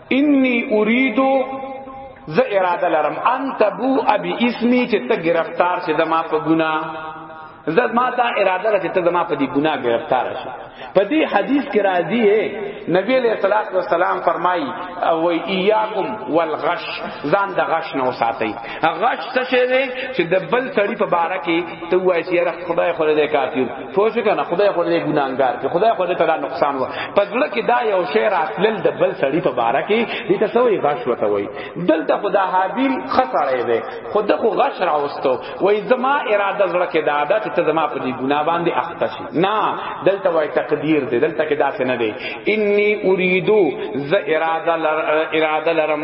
انی اریدو ز اراده لرم ان تبو ابي اسمي چې ته گرفتار شې د ما په ګنا زد ما تا اراده لرم چې ته د ما په دې ګنا گرفتار شې په دې حدیث کې راځي نبی علیہ الصلوۃ والسلام فرمایي او ایاکم والغش ځان د غش نه وساتئ غش څه شی دی چې د بل سړي په باره کې ته وایې چې خدای خو دې کافر پوه شو کنه خدای خو دې ګناګار چې خدای خو دې تعالی نقصان و پزړه کې دا یو شی راتلل د بل سړی په باره کې دې ته سوې غش وته وای دلته خدا حابیل خسړې وې خود خو غش راوستو وای زما اراده زړه کې دا ده چې زما په دې ګنا باندې اخته شي نه دلته وای تقدیر دې دلته کې دا څه نه دی انی اریدو ز اراده لر اراده لرم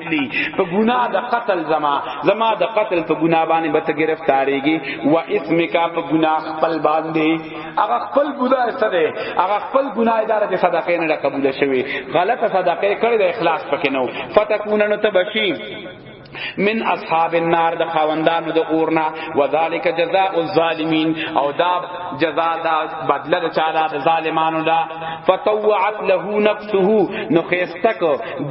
دی په ګناه د قتل زما زما د قتل په ګناه باندې به ته گرفتاریږي و اسمک په ګناه خپل باندې هغه خپل ګناه سره هغه خپل ګناه اداره د صدقې نه قبول شوی غلطه صدقې کړې د اخلاص پکې نو فتكون نو تبشی من اصحاب النار د خاوندانو د اورنا وذالک جزاء الظالمین او دا جزاء دا بدله چا دا ظالمانو دا فتوعت له نفسه نو خيستک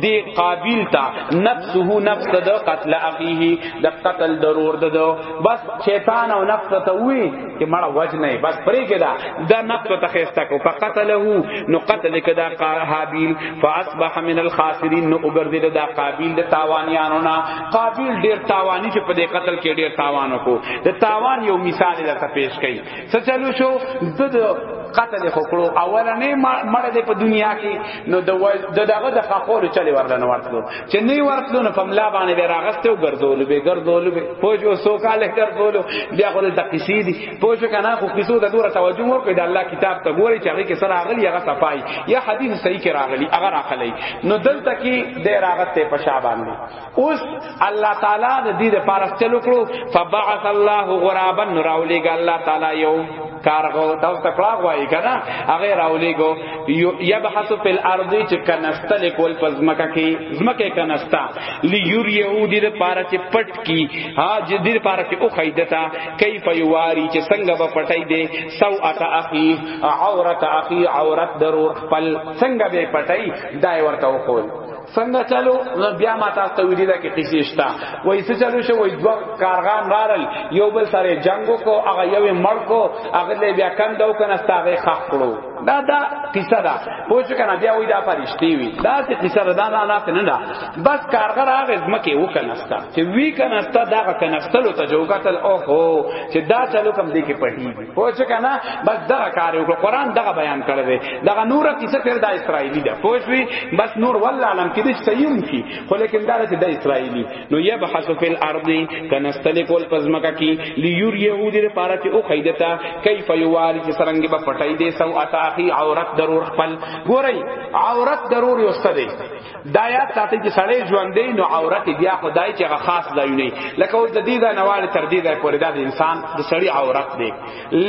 دی قابل تا نفسه نفس د قتل اخيه د قتل ضرور ده بس شیطان او نفس ته وی چې مړه وجنه بس پرې کدا د نفس ته خيستک فقتله نو قتل کدا قابل فاصبح من الخاسرين نو وګرځید دا قابل د تاوانیانو نه قابل ډیر تاوانی چې په دې قتل کې ډیر تاوان وکړو د تاوان یو مثال لکه پیش کړي څه چلو شو د قتل خکړو اولنې مړ دې په دنیا کې نو د دغه د خخول چلی ورلنه ورتلو چې نه ورتلو نو په ملا باندې به راغسته او ګرځول به ګرځول به پوج او سو کال ګرځول بیا خو د قصې دي پوج کنه خو قصو د دوره توجه مو کړی د الله کتاب ته ګوري چې هغه کې سره اغلی هغه صفای یا حدیث صحیح کې راغلی اگر اخلي نو دلته کې د راغته په شابان اوس الله تعالی د دې لپاره ستل کړو فبعث الله غرابا راولېګ الله تعالی یو کارغو دا اوس تکړه وایي کنه هغه راولېګو یبحث فی الارض چې کنستل کول پزمکه کې زمکه کنستا لیوریو دې لپاره چې پټ کی ها چې دې لپاره چې او خیدتا کیف یواری چې څنګه به پټای دې سو اتا اخی عورت اخی عورت ضرور خپل څنګه به پټای دای ورته وقول څنګه چلو نو بیا ما تاسو ته ویل دا کې قصې شتا وای څه چلو شو وای دوه کارغان رارل یو بل سره جنگو کو هغه یو مړ کو هغه له بیا کندو کنه ستاره خخ کړو دا دا قصه دا پوښ کنه بیا وای دا فرشتي وی دا څه قصه دا دا نه نه دا بس کارغه راغ مکه وکنستا چې وی کنستا دا کنستلو ته جوګتل او هو چې دا چلو کم دی کې پټی پوه چې کنه بس دغه کار وکړو قران دغه بیان کړی دی دغه نور کیسه تر د اسرایلی ده پوه شوی بس نور والله علم کې دې سیم کی خو لیکن دا چې د اسرایلی نو یبحث فی الارض کنستلک الفزمکا کی لیور یهود لپاره چې او خیدتا کیف یواری چې سرنګ به پټای دې سو اتاخی عورت ضرور خپل ګورئ عورت ضرور یوسته دا یاد ساتي چې سړی ژوندې نو عورت بیا خدای چې هغه خاص ځای نه لکه اوس د دې دا نواله تر دې دا پورې دا د انسان د سړی عورت دی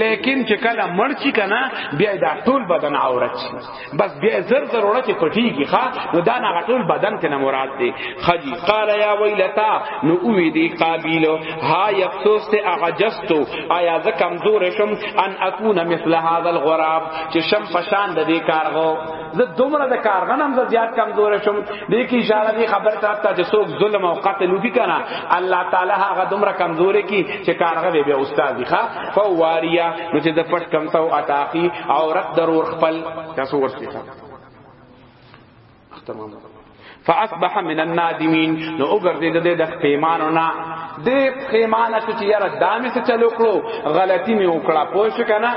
لیکن چې کله مړ شي کنه بیا دا ټول بدن عورت شي بس بیا زر زر وړه چې پټیږي ښا نو دا نه ټول بدن ته نه مراد دی خجی قال یا ویلتا نو وی دی قابیل ها یفسوس ته اعجزتو آیا ز کمزور شم ان اكون مثل هذا الغراب چې شم پشان د دې کارغو زه دومره د کارغنم زه زیات کمزور شم دې کی اشاره دی خبر طرف ته چې څوک ظلم او قتل وکي کنه الله تعالی هغه دومره کمزور کی چې کارغه به بیا استاد دی ښا فواریا نو چې د پټ کم تو عطاقی عورت ضرور خپل تاسو ورته تمام فاصبح من النادمین نو وګرځید د د پیمانو نه د پیمانه چې یاره دامه څه چلو کړو غلطی می وکړه پوه شو کنه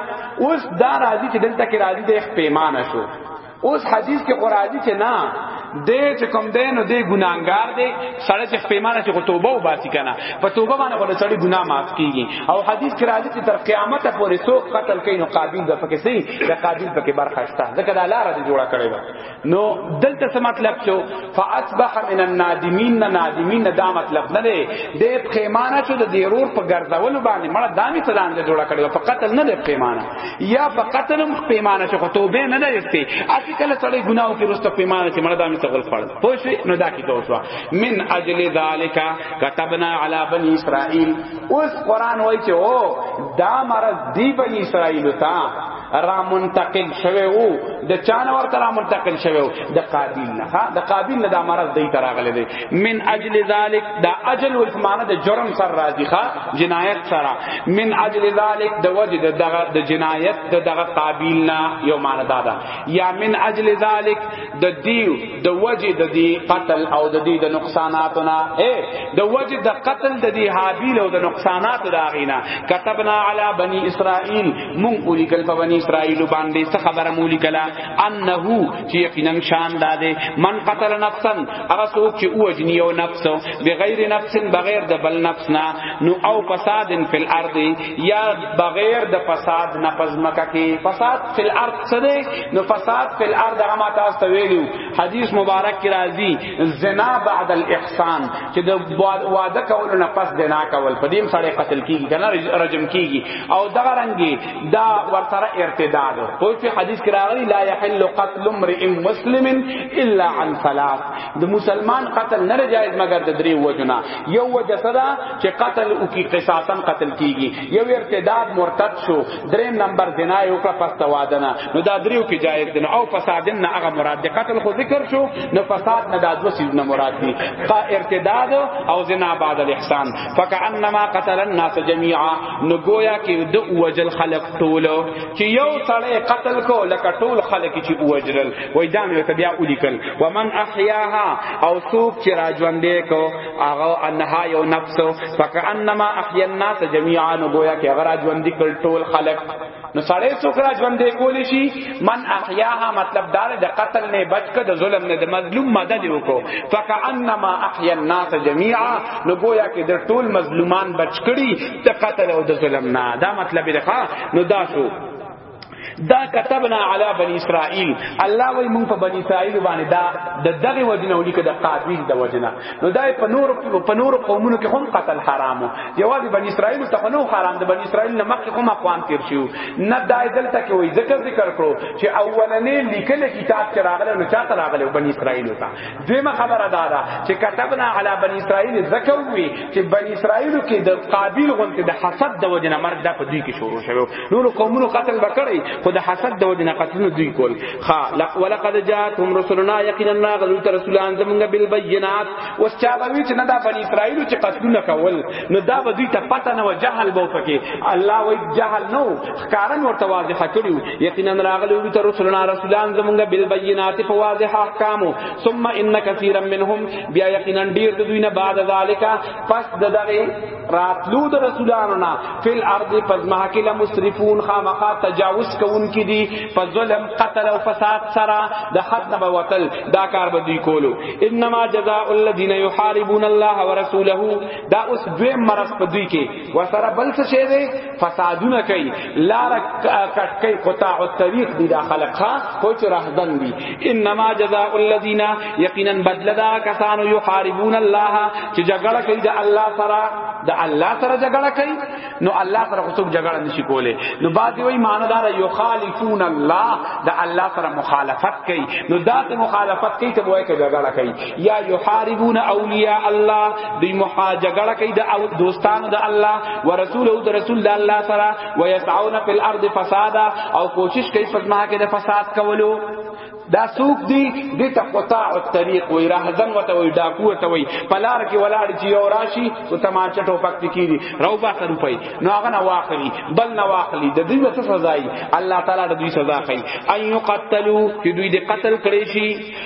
اوس دا راځي چې دلته کې راځي د پیمانه شو اوس حدیث کې قرآنی چې نه دې چې کوم دې نو دې ګناګار دې سړی چې پیمانه چې توبه و باسي کنه په توبه باندې خو سړی ګناه معاف کیږي او حدیث کې راځي چې تر قیامت پورې څوک قتل کوي نو قابل د پکې سي د قابل پکې برخه شته ځکه دا لار دې جوړه کړې ده نو دلته څه مطلب شو فاصبح من النادمین نادمین دا مطلب نه دی د پخیمانه شو د ضرور په ګرځول باندې مړه دامي سلام دې جوړ کړو په قتل نه دی پخیمانه یا په قتل هم پخیمانه شو توبه نه دی استی اسی کله سړی ګناو کې رسته پخیمانه چې مړه دامي تغل پړ پوه شي نو دا کی توسوا من اجل ذالک كتبنا علی بنی اسرائیل اوس قران وایي چې او دا مرض دی بنی اسرائیل ته را منتقل شوه او د چانه ورته را منتقل شوه د قابیل نه د قابیل نه د مرض دی تراغله دی من اجل ذلک د اجل والمانه د جرم سر راضی ښا جنایت سره من اجل ذلک د وجه د دغه د جنایت د دغه قابیل نه یو معنی دادا یا من اجل ذلک د دیو د وجه د دی قتل او د دی د نقصاناتنا اے د وجه د قتل د دی حابیل او د نقصانات داغینا كتبنا علی بنی اسرائیل مون اولی کل په بنی اسرائیل باندې څه خبره مولی کلا انه چې یقینا شان داده من قتل نفسا هغه څوک چې اوجنی یو نفس بغیر نفس بغیر د بل نفس نه نو او فساد فی الارض یا بغیر د فساد نه پزمکه کې فساد فی الارض څه دی نو فساد فی الارض هغه ما تاسو ته ویلو حدیث مبارک کې راځي زنا بعد الاحسان چې د واده کول نه پس د نه کول په دې سره قتل کیږي کنه رجم کیږي او دغه رنگي دا ورسره ارتداد خو په حدیث کې راغلی لا يحل قتل امرئ مسلم الا عن ثلاث د مسلمان قتل نه جایز مگر د درې وجنا یو وجه صدا چې قتل او کی قصاصا قتل کیږي یو ارتداد مرتد شو دریم نمبر زنا یو کا پس توادنا نو دا دریو کې جایز دي او فساد نه هغه مراد دی قتل خو ذکر شو نو فساد نه دا دوه سیز نه مراد دي ارتداد او زنا بعد الاحسان فکانما قتل الناس جميعا نو گویا کې د وجل خلق ټول چې یو سړی قتل کو لکه ټول خلق چې وجرل وای دا مې ته بیا ولیکل ومن احیاها او سوق چې راجوندې کو هغه انها یو نفس فکانما احیا الناس جميعا نو گویا کې هغه راجوندې کړ ټول خلق نو سړی څوک را ژوند دی کولی شي من احیاها مطلب دار د قتل نه بچ کړه د ظلم نه د مظلوم مدد وکړو فکانما احیا الناس جميعا نو گویا کې د ټول مظلومان بچ کړي د قتل او د ظلم نه دا مطلب دی ښا نو دا شو دا كتبنا على بني اسرائيل الله وي مونږ په بني اسرائيل باندې دا د دغه وجنه ولیک د قابیل د وجنه نو دای په نور په نور قومونو کې هم قتل حرامو جواز بنی اسرائیل ته نو حرام ده بنی اسرائیل نه مخکې هم اقوام تیر شو نه دای دلته کې وای ذکر ذکر کړو چې اولنې لیکل کتاب چې راغله نو چاته راغله بنی اسرائیل ته دیمه خبره دا ده چې کتبنا علی بنی اسرائیل زکه وی چې بنی اسرائیل کې د قابیل غونته د حسد د وجنه مرګ د په دوی کې شروع شوه نور قومونو قتل وکړي خو د حسد د وجنه قتل دوی کول خا لق ولقد جاءتهم رسلنا یقینا ناغل رسولان زمونږ بالبينات وسچابوی چې نه دا بنی اسرائیل چې قتلونه کول نو دا به دوی ته پته نه و جهل به پکې الله وای جهل نو ښکارن ورته واضح کړیو یقینا ناغل رسولنا رسولان زمونږ بالبينات په واضح احکامو ثم ان كثيرا منهم بیا یقینا ډیر دوی نه بعد ذالک پس دغه راتلو د رسولانو نا فل ارض پزما کې له مسرفون خامخا تجاوز کوون کې دي په ظلم قتل او فساد سره د حد نه وتل دا کار به دوی کولو انما جزاء الذين يحاربون الله ورسوله دا اوس دوی مرز په دوی کې وسره بل څه شه فسادونه کوي لار کټکې قطاع الطريق دي دا خلق ها کوچ راهدن دي انما جزاء الذين يقينا بدلدا کسان يحاربون الله چې جګړه کوي د الله سره د الله سره جګړه کوي نو الله سره خو جګړه نشي کوله نو بعد وی معنی دار يخالفون الله د الله سره مخالفت کوي نو دا مخالفت کوي ته وایي جګړه کوي یا یحاربون اولیاء الله دی محاجګړه کوي د او دوستانو د الله ورسول او د رسول الله سره ويسعون فی الارض فسادا او کوشش کوي پدما کې د فساد کولو دا سوق دی د تقطاع الطريق وی راهزن وته وی ډاکو وته وی پلار کې ولاړ چې یو راشي او تماچه ټوپک تکیری روبا سره روپي نو هغه نه واخلي بل نه واخلي د دوی وته سزا الله تعالی د دوی سزا کوي ايو قتلوا چې دوی د قتل کړي شي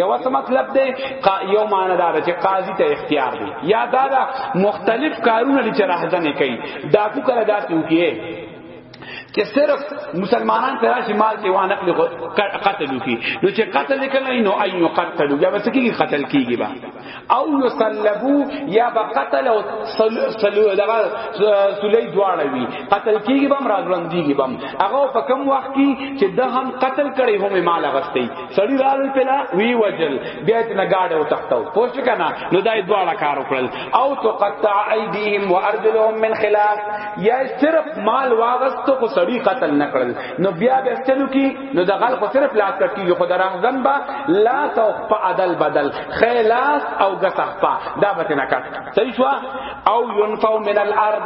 یو څه مطلب دی یو معنی دار چې قاضي ته اختیار دی یا دا, دا مختلف کارونه لري چې راهزنه کوي دا کو کړه دا کیږي چې صرف مسلمانان ته راشي مال کې وانه قتل وکي نو چې قتل کله نو ايو قتل بیا وسکیږي قتل کیږي با او یسلبو یا بقتل او سلو دغه سلی دواړه وی قتل کیږي بم راځوندیږي بم هغه په کم وخت کې چې د هم قتل کړي هم مال غستې سړی رال پلا وی وجل بیا ته نگاډه او تختو پوښ کنا نو دای دواړه کار وکړل او تقطع ایدیهم وارجلهم من خلاف یا صرف مال واغستو کو سړی قتل نکړل نو بیا به ستلو کی نو د غل خو صرف لاس کټ کیږي خو د رمضان با لاس او په عدل بدل خلاص او غسخ په دا به نه کټ صحیح شو او ينفو من الارض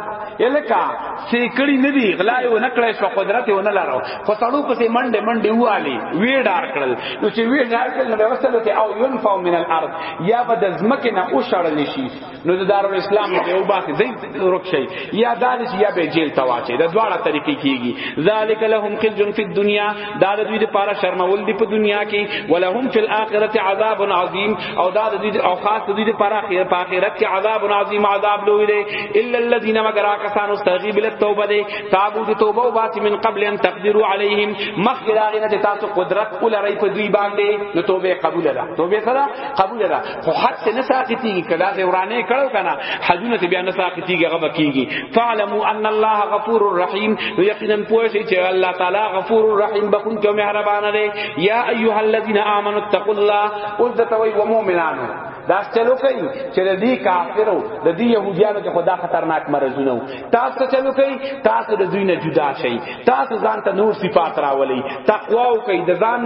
الکا سیکړی ندی غلای و نکړې شو قدرت و نه لارو خو سړو پسې منډه منډه والی وی ډار کړل نو چې وی ډار کړل نو وسلو ته او ينفو من الارض یا به د زمکه نه او شړل شي نو د دارو اسلام دی او باقی دی ورک شي یا دانش یا به جیل تواچي د دواړه طریقې کیږي ذالک لهم خزي فی الدنیا دا د دوی لپاره شرمول دی په دنیا کې ولهم فی الاخرته عذاب عظیم او دا د دوی او خاص دوی لپاره خیر په آخرت کې عذاب عظیم عذاب لوی دی الا الذين مگر کسان استغیب للتوبه دی تابو د توبه او باطی من قبل ان تقدروا علیهم مخکراغنه تاسو قدرت ولرئ په دوی باندې نو توبه قبول ده توبه سره قبول ده خو حد ته نه ساقطيږي کدا ته ورانه کړو کنه حدونه ته بیا نه ساقطيږي هغه بکیږي فعلموا ان الله غفور رحيم یقینا پوه شئ چې الله تعالی غفور رحيم بخون کې مهربان دی یا ایها الذين امنوا اتقوا الله او د توي و مؤمنانو دا چلو کوي چې د دې کافرو د دې يهوديانو کې خدا خطرناک مرزونه تاسو چلو کوي تاسو د دوی نه جدا شئ تاسو ځان ته نور صفات راولي تقوا او کوي د ځان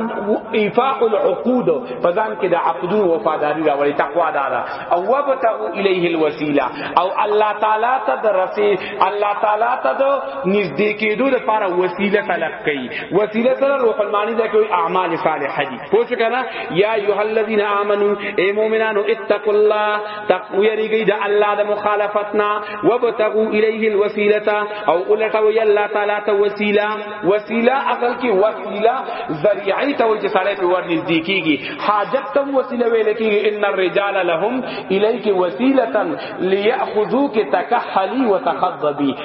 ایفاق العقود په ځان کې د عقدو وفاداری راولي تقوا دارا او وبتغوا الیه الوسیله او الله تعالی ته د رسی الله تعالی ته د نږدې کېدو لپاره وسیله طلب کوي وسیله سره روح المانی دا کوي اعمال صالحه دي پوه شو کنه یا ایه الذین آمنو ای مؤمنانو اتقوا الله تقویریږي د الله د مخالفتنا وبتغوا الیه الوسیلتا او ولټوي الله تعالی ته وسیله وسیله اصل کې وسیله ذریعه ته وجه سره په ور نږدې کیږي حاجت تم وسیله ویل کیږي ان الرجال لهم الیک وسیلتا لیاخذوک تکحلی وتخضبی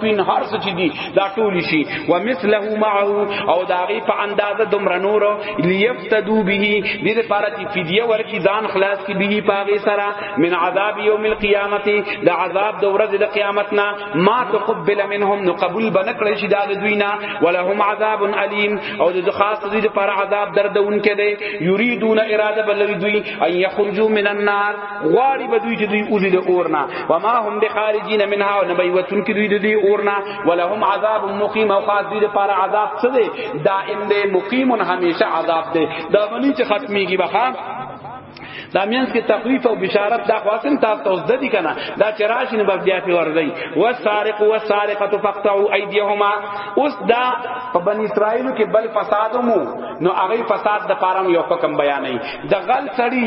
پین هر څه چې دي دا ټول شي ومثله معه او دا غي په اندازه دومره نور ليفتدو به دې لپاره چې فدیه ورکی ځان خلاص کی به پاغه سره من عذاب یوم القیامت دا عذاب د ورځې د قیامت نه ما تقبل منهم نو قبول بنکړي شي دا دوی نه ولهم عذاب الیم او د خاص دوی لپاره عذاب دردون کې دی یریدون اراده بلوی دوی ان یخرجوا من النار غواړي به دوی چې دوی اولی د اورنا وما هم بخارجین منها او نبی وتون کې دوی د دې اورنا ولهم عذاب مقیم او خاص دوی لپاره عذاب څه دی دائم دی مقیم همیشه عذاب دی دا باندې چې ختميږي بخا دا مینس کې تخویف او بشارت دا خاصن تاسو اوس د دې کنه دا چرایش نه بیا په ورځي والسارق والسارقه فقطعوا ايديهما اوس دا په بن اسرائیل کې بل فسادمو نو هغه فساد د پاره یو حکم بیانې د غل سړی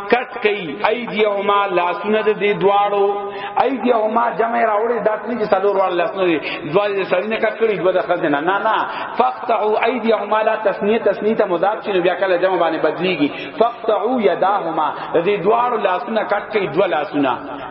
کټ کوي ايديهما لاسونه د دې دواړو ايديهما جمع راوړي داتني چې څلور وړ لاسونه دي دوا دې سړی نه کټ کړی دوا د خزه نه نه نه فقطعوا ايديهما لا تسنيه تسنيه ته مضاف چې بیا کله جمع باندې بدليږي فقطعوا يداهما د دې دواړو لاسونه کټ کوي دوا لاسونه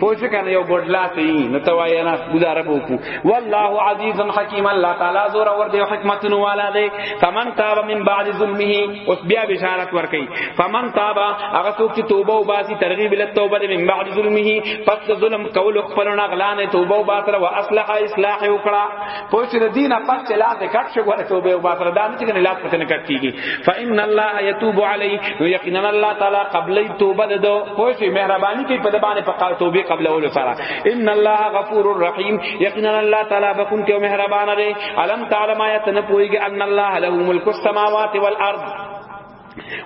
پوه شو کنه یو ګډ لاس یې نو ته وایې نه ګزاره به وکړو والله عزیز حکیم الله تعالی زور اور دی حکمتونو والا دی فمن تاب من بعد ظلمه اوس بیا بشارت ورکړي فمن تاب هغه څوک چې توبه او باسي ترغیب له توبه دی من بعد ظلمه پس ظلم کول خپل نه غلانه توبه او باسره او اصلح اصلاح وکړه پوه چې دین په چې لاس دې کټ شو غره توبه او باطل دا نه چې کنه لاس پته نه کټ کیږي فإن الله يتوب علی نو یقینا الله تعالی قبل توبه ده پوه چې مهرباني کوي په دبانې په توبه قبل اول سره ان الله غفور رحیم یقینا الله تعالی بخون کې مهربان دی علم تعالی ما یتنه پویږي ان الله له ملک السماوات والارض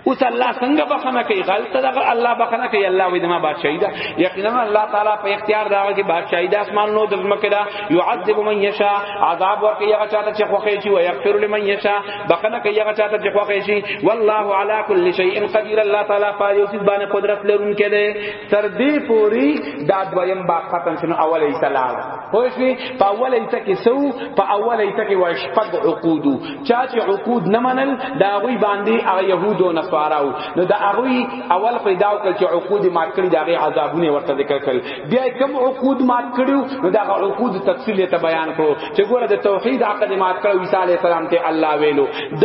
اوس الله څنګه بخنه کوي غلط دغه الله بخنه کوي الله وې دما بادشاہي دا یقینا الله تعالی په اختیار دا کې بادشاہي دا اسمان نو د مکه دا يعذب من يشاء عذاب ورکي هغه چاته چې خوښي شي او يغفر لمن يشاء بخنه کوي هغه چاته چې خوښي شي والله على كل شيء قدير الله تعالی په یوسف باندې قدرت لرونکي دی تر دې پوری دا دویم با ختم شنو اول ایسه لاړ خو شي په اول ایسه کې سو په اول ایسه کې وای شپږ عقود چا چې عقود نه منل دا غوي باندې هغه يهودو نصاراو نو دا غوي اول پیدا کړ چې عقود مات کړی دا غي عذابونه ورته ذکر کړل بیا کوم عقود مات کړو نو دا عقود تفصیل ته بیان کړو چې ګوره د توحید عقد مات کړو عیسی علی السلام ته الله ویلو د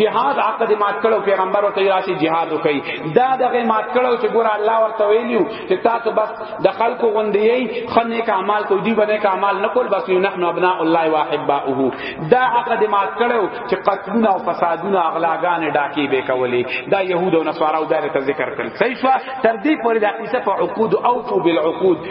جهاد عقد مات کړو پیغمبر ته راشي جهاد وکي دا دغه مات کړو چې ګوره الله ورته ویلو چې تاسو بس د خلکو غوندې خنه کا اعمال کو دی باندې کا اعمال نکول بس یو نحنو ابناء الله واحباؤه دا عقد مات کړو چې قتلونه او فسادونه اغلاګان ډاکی به کولې دا يهود او نصارا او دایره ذکر کړل صحیح تر دې پورې د عیسی په عقود او تو بالعقود